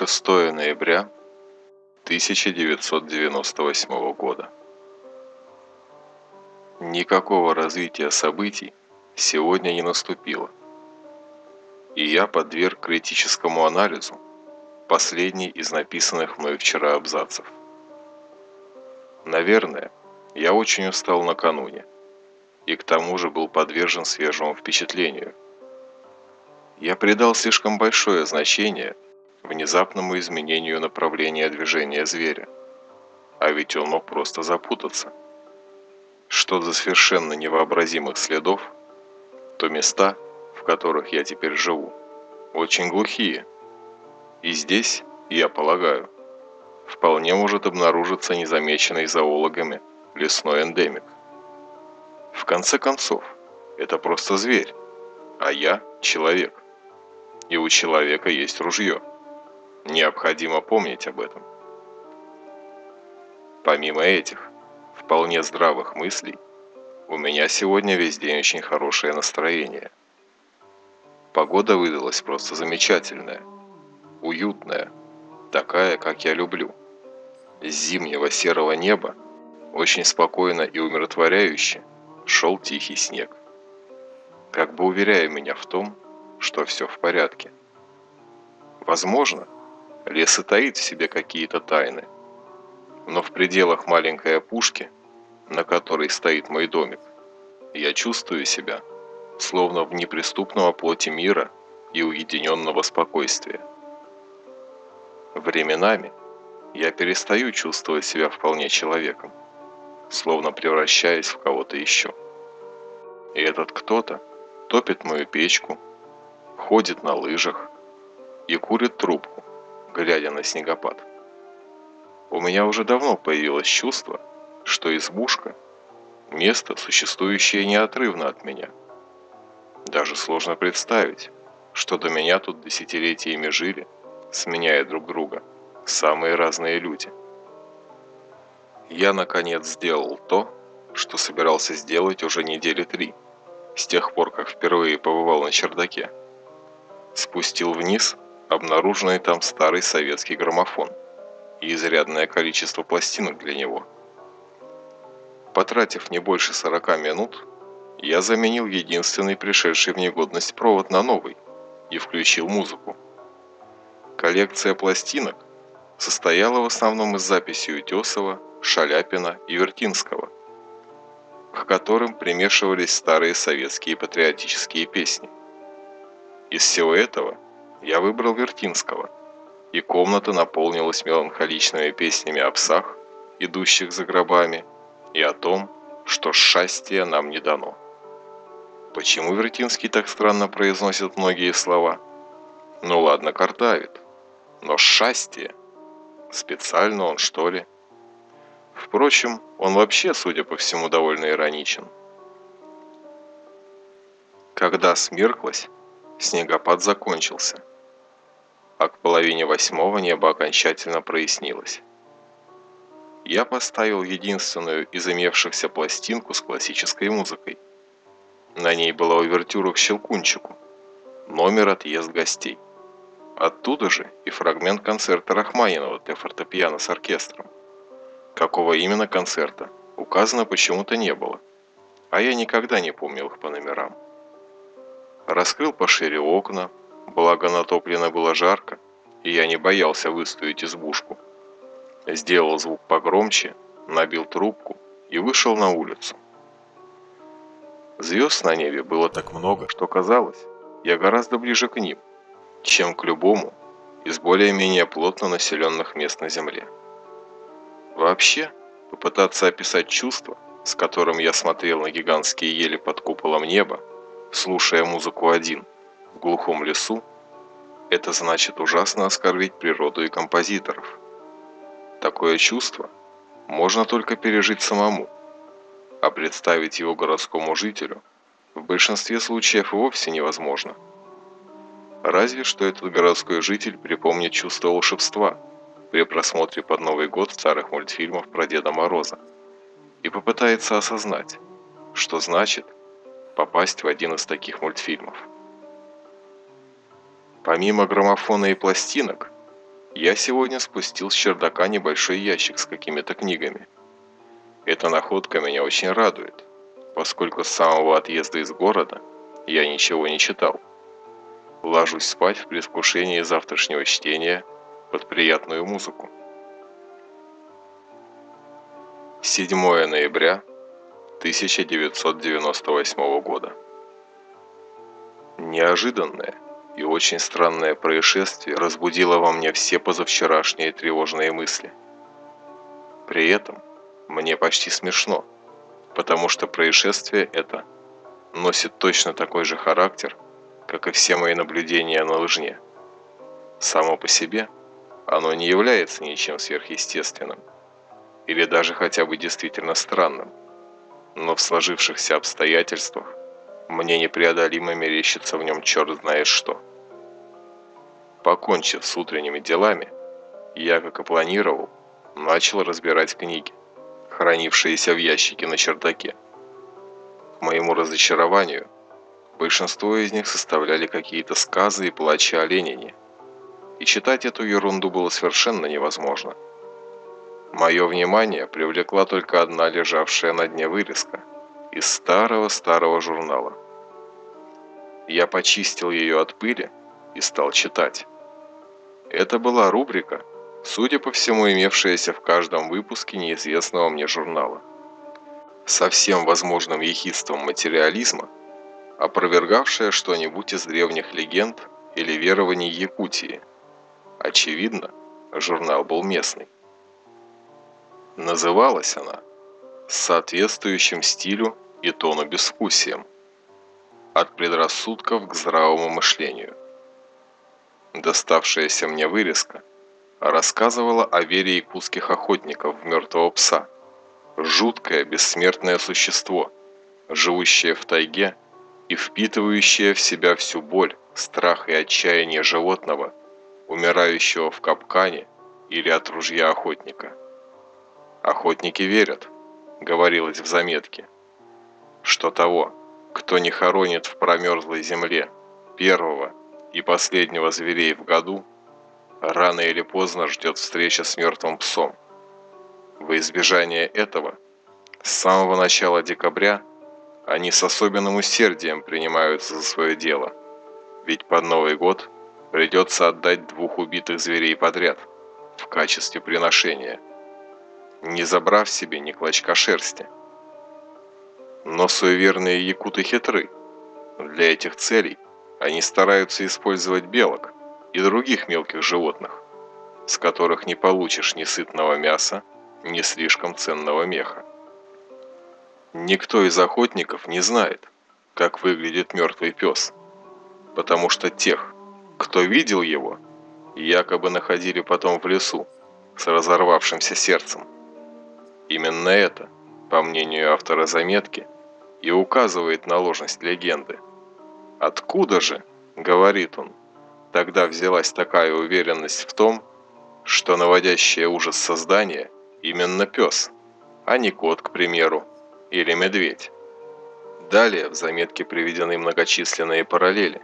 6 ноября 1998 года. Никакого развития событий сегодня не наступило. И я подверг критическому анализу последний из написанных мной вчера абзацев. Наверное, я очень устал накануне и к тому же был подвержен свежему впечатлению. Я придал слишком большое значение внезапному изменению направления движения зверя, а ведь он мог просто запутаться. Что до совершенно невообразимых следов, то места, в которых я теперь живу, очень глухие. И здесь, я полагаю, вполне может обнаружиться незамеченный зоологами лесной эндемик. В конце концов, это просто зверь, а я человек. И у человека есть ружье. Необходимо помнить об этом. Помимо этих вполне здравых мыслей, у меня сегодня весь день очень хорошее настроение. Погода выдалась просто замечательная, уютная, такая, как я люблю. С зимнего серого неба очень спокойно и умиротворяюще шел тихий снег, как бы уверяя меня в том, что все в порядке. Возможно, лес и таит в себе какие-то тайны, но в пределах маленькой опушки, на которой стоит мой домик, я чувствую себя, словно в неприступном оплоте мира и уединенного спокойствия. Временами я перестаю чувствовать себя вполне человеком словно превращаясь в кого-то еще. И этот кто-то топит мою печку, ходит на лыжах и курит трубку, глядя на снегопад. У меня уже давно появилось чувство, что избушка – место, существующее неотрывно от меня. Даже сложно представить, что до меня тут десятилетиями жили, сменяя друг друга, самые разные люди – я, наконец, сделал то, что собирался сделать уже недели три, с тех пор, как впервые побывал на чердаке. Спустил вниз обнаруженный там старый советский граммофон и изрядное количество пластинок для него. Потратив не больше 40 минут, я заменил единственный пришедший в негодность провод на новый и включил музыку. Коллекция пластинок состояла в основном из записей Утесова Шаляпина и Вертинского, к которым примешивались старые советские патриотические песни. Из всего этого я выбрал Вертинского, и комната наполнилась меланхоличными песнями о псах, идущих за гробами, и о том, что счастье нам не дано. Почему Вертинский так странно произносит многие слова? Ну ладно, картавит. Но счастье? Специально он, что ли? Впрочем, он вообще, судя по всему, довольно ироничен. Когда смерклось, снегопад закончился, а к половине восьмого небо окончательно прояснилось. Я поставил единственную из имевшихся пластинку с классической музыкой. На ней была увертюра к «Щелкунчику», номер «Отъезд гостей». Оттуда же и фрагмент концерта Рахманинова для фортепиано с оркестром. Какого именно концерта, указано почему-то не было, а я никогда не помнил их по номерам. Раскрыл пошире окна, благо натоплено было жарко, и я не боялся выставить избушку. Сделал звук погромче, набил трубку и вышел на улицу. Звезд на небе было так много, что казалось, я гораздо ближе к ним, чем к любому из более-менее плотно населенных мест на Земле. Вообще, попытаться описать чувство, с которым я смотрел на гигантские ели под куполом неба, слушая музыку один, в глухом лесу, это значит ужасно оскорбить природу и композиторов. Такое чувство можно только пережить самому, а представить его городскому жителю в большинстве случаев вовсе невозможно. Разве что этот городской житель припомнит чувство волшебства – при просмотре под Новый год старых мультфильмов про Деда Мороза и попытается осознать, что значит попасть в один из таких мультфильмов. Помимо граммофона и пластинок, Я сегодня спустил с чердака небольшой ящик с какими-то книгами. Эта находка меня очень радует, поскольку с самого отъезда из города я ничего не читал. Ложусь спать в предвкушении завтрашнего чтения под приятную музыку. 7 ноября 1998 года. Неожиданное и очень странное происшествие разбудило во мне все позавчерашние тревожные мысли. При этом мне почти смешно, потому что происшествие это носит точно такой же характер, как и все мои наблюдения на лыжне. Само по себе оно не является ничем сверхъестественным или даже хотя бы действительно странным, но в сложившихся обстоятельствах мне непреодолимо мерещится в нем черт знает что. Покончив с утренними делами, я, как и планировал, начал разбирать книги, хранившиеся в ящике на чердаке. К моему разочарованию, большинство из них составляли какие-то сказы и плачи о Ленине, и читать эту ерунду было совершенно невозможно. Мое внимание привлекла только одна лежавшая на дне вырезка из старого-старого журнала. Я почистил ее от пыли и стал читать. Это была рубрика, судя по всему, имевшаяся в каждом выпуске неизвестного мне журнала. Со всем возможным ехидством материализма, опровергавшая что-нибудь из древних легенд или верований Якутии. Очевидно, журнал был местный. Называлась она соответствующим стилю и тону безвкусием. От предрассудков к здравому мышлению. Доставшаяся мне вырезка рассказывала о вере якутских охотников в мертвого пса. Жуткое бессмертное существо, живущее в тайге и впитывающее в себя всю боль, страх и отчаяние животного, умирающего в капкане или от ружья охотника. «Охотники верят», — говорилось в заметке, «что того, кто не хоронит в промерзлой земле первого и последнего зверей в году, рано или поздно ждет встреча с мертвым псом. Во избежание этого, с самого начала декабря они с особенным усердием принимаются за свое дело, ведь под Новый год придется отдать двух убитых зверей подряд в качестве приношения, не забрав себе ни клочка шерсти. Но суеверные якуты хитры. Для этих целей – они стараются использовать белок и других мелких животных, с которых не получишь ни сытного мяса, ни слишком ценного меха. Никто из охотников не знает, как выглядит мертвый пес, потому что тех, кто видел его, якобы находили потом в лесу с разорвавшимся сердцем. Именно это, по мнению автора заметки, и указывает на ложность легенды – Откуда же, говорит он, тогда взялась такая уверенность в том, что наводящее ужас создание именно пес, а не кот, к примеру, или медведь. Далее в заметке приведены многочисленные параллели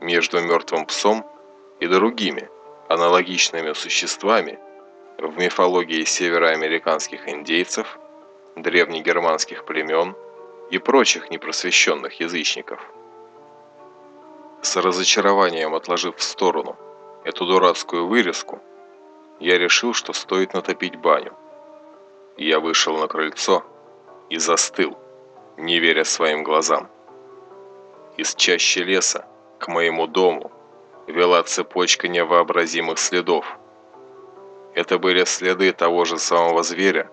между мертвым псом и другими аналогичными существами в мифологии североамериканских индейцев, древнегерманских племен и прочих непросвещенных язычников. С разочарованием отложив в сторону эту дурацкую вырезку, я решил, что стоит натопить баню. Я вышел на крыльцо и застыл, не веря своим глазам. Из чащи леса к моему дому вела цепочка невообразимых следов. Это были следы того же самого зверя,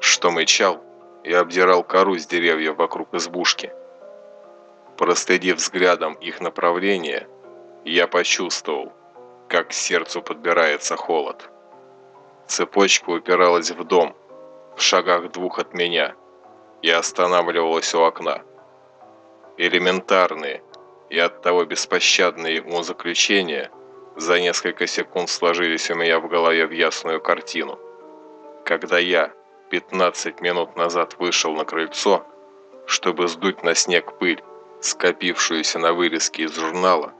что мычал и обдирал кору с деревьев вокруг избушки. Проследив взглядом их направление, я почувствовал, как к сердцу подбирается холод. Цепочка упиралась в дом, в шагах двух от меня, и останавливалась у окна. Элементарные и оттого беспощадные умозаключения за несколько секунд сложились у меня в голове в ясную картину. Когда я 15 минут назад вышел на крыльцо, чтобы сдуть на снег пыль, скопившуюся на вырезке из журнала,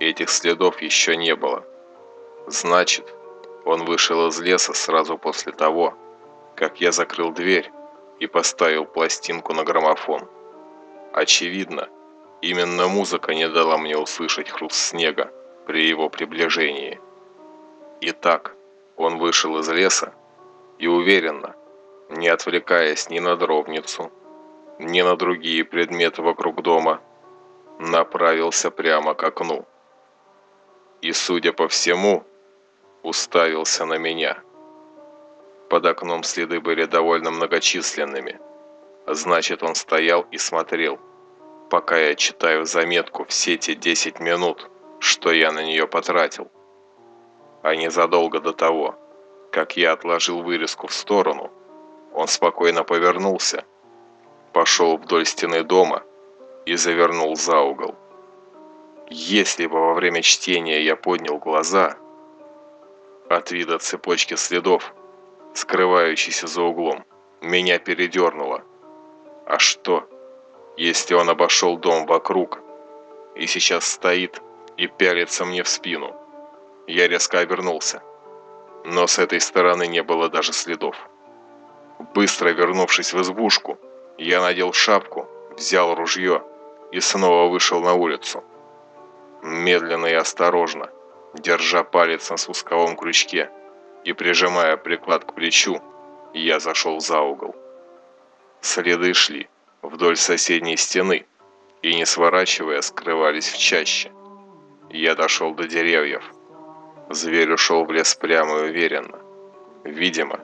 этих следов еще не было. Значит, Он вышел из леса сразу после того, как я закрыл дверь и поставил пластинку на граммофон. Очевидно, именно музыка не дала мне услышать хруст снега при его приближении. Итак, он вышел из леса и уверенно, не отвлекаясь ни на дровницу, ни на другие предметы вокруг дома, направился прямо к окну. И, судя по всему, уставился на меня. Под окном следы были довольно многочисленными. Значит, он стоял и смотрел, пока я читаю заметку все те 10 минут, что я на нее потратил. А незадолго до того, как я отложил вырезку в сторону, он спокойно повернулся, пошел вдоль стены дома и завернул за угол. Если бы во время чтения я поднял глаза от вида цепочки следов, скрывающийся за углом, меня передернуло. А что, если он обошел дом вокруг и сейчас стоит и пялится мне в спину? Я резко обернулся, но с этой стороны не было даже следов. Быстро вернувшись в избушку, я надел шапку, взял ружье и снова вышел на улицу. Медленно и осторожно, держа палец на спусковом крючке, и, прижимая приклад к плечу, я зашел за угол. Следы шли вдоль соседней стены и, не сворачивая, скрывались в чаще. Я дошел до деревьев. Зверь ушел в лес прямо и уверенно. Видимо,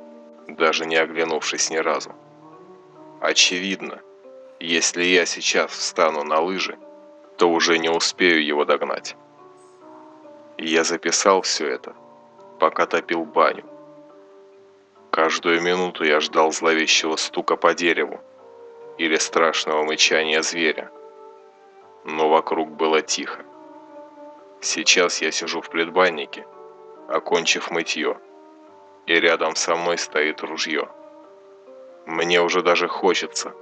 даже не оглянувшись ни разу. Очевидно, если я сейчас встану на лыжи, то уже не успею его догнать. Я записал все это пока топил баню. Каждую минуту я ждал зловещего стука по дереву или страшного мычания зверя. Но вокруг было тихо. Сейчас я сижу в предбаннике, окончив мытье, и рядом со мной стоит ружье. Мне уже даже хочется,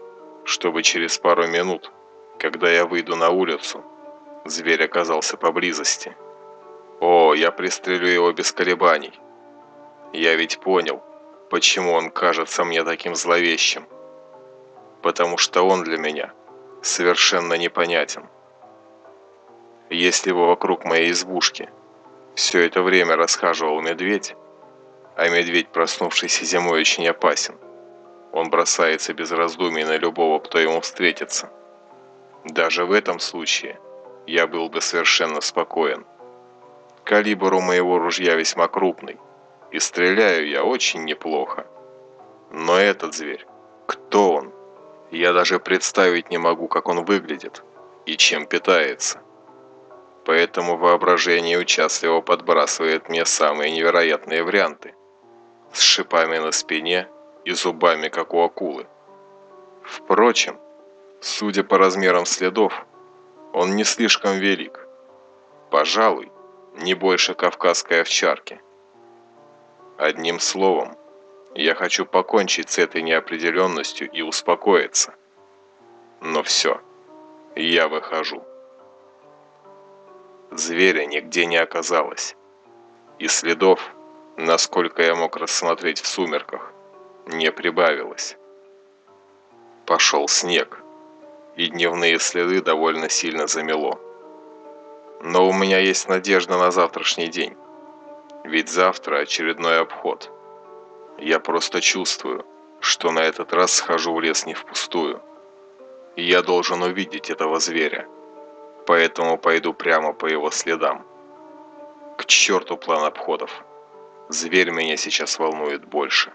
чтобы через пару минут, когда я выйду на улицу, зверь оказался поблизости. О, я пристрелю его без колебаний. Я ведь понял, почему он кажется мне таким зловещим. Потому что он для меня совершенно непонятен. Если бы вокруг моей избушки все это время расхаживал медведь, а медведь, проснувшийся зимой, очень опасен, он бросается без раздумий на любого, кто ему встретится. Даже в этом случае я был бы совершенно спокоен. Калибр у моего ружья весьма крупный, и стреляю я очень неплохо. Но этот зверь, кто он? Я даже представить не могу, как он выглядит и чем питается. Поэтому воображение участливо подбрасывает мне самые невероятные варианты. С шипами на спине и зубами, как у акулы. Впрочем, судя по размерам следов, он не слишком велик. Пожалуй, не больше кавказской овчарки. Одним словом, я хочу покончить с этой неопределенностью и успокоиться. Но все, я выхожу. Зверя нигде не оказалось. И следов, насколько я мог рассмотреть в сумерках, не прибавилось. Пошел снег, и дневные следы довольно сильно замело. Но у меня есть надежда на завтрашний день. Ведь завтра очередной обход. Я просто чувствую, что на этот раз схожу в лес не впустую. И я должен увидеть этого зверя. Поэтому пойду прямо по его следам. К черту план обходов. Зверь меня сейчас волнует больше.